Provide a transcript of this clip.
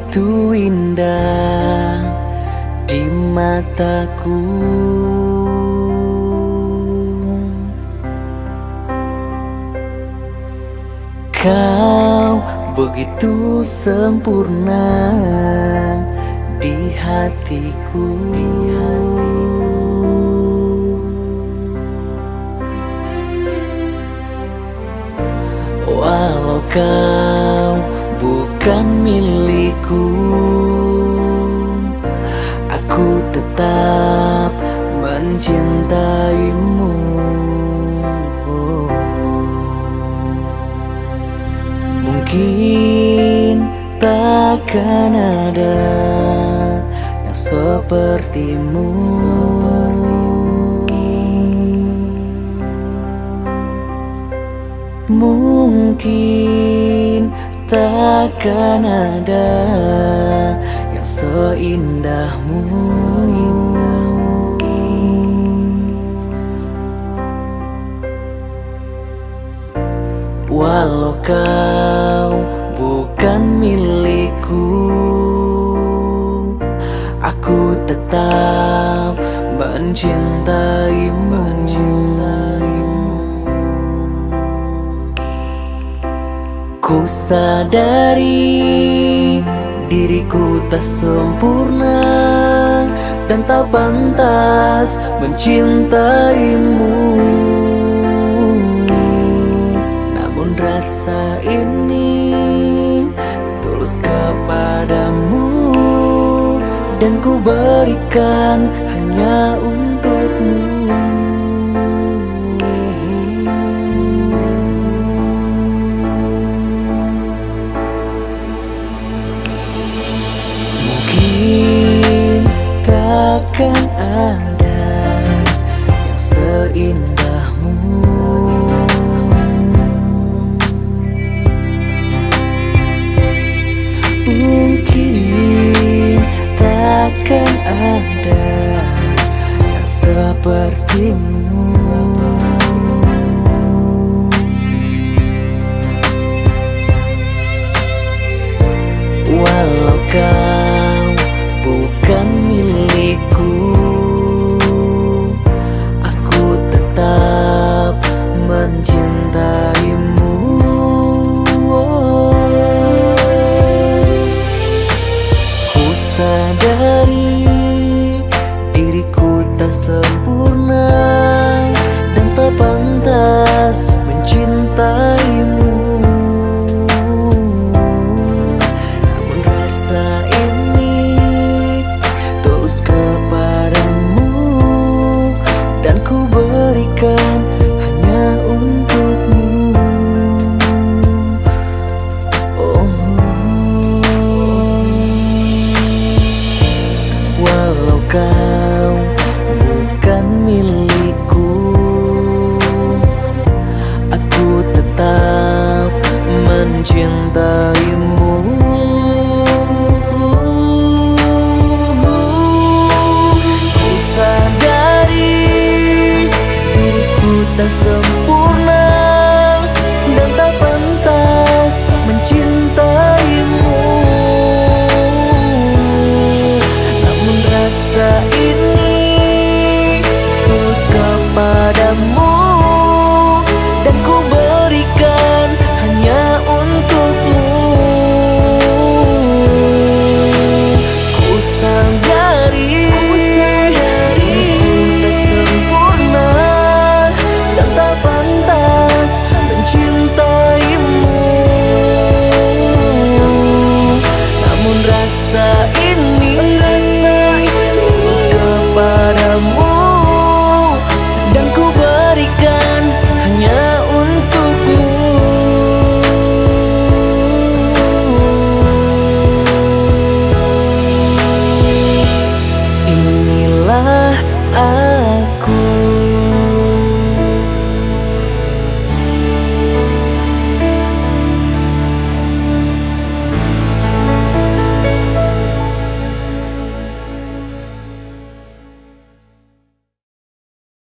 begitu indah di mataku Kau begitu sempurna di hatiku. Walau kau bukan milikku. Aku tetap mencintaimu. Mungkin takkan ada yang sepertimu. Mungkin takkan ada yang seindahmu. Walau kau bukan milikku Aku tetap mencintaimu, Ku sadari diriku tak sempurna Dan tak pantas mencintaimu. Rasa ini tulus kepadamu dan ku berikan hanya untukmu ada yang seindahmu Mungkin takkan ada yang sepertimu. Walau kau berikan hanya untukmu. Oh. Walau kau bukan milikku Aku tetap mencintaimu the closer